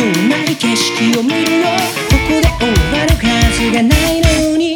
遠ない景色を見るよここで終わるはずがないのに。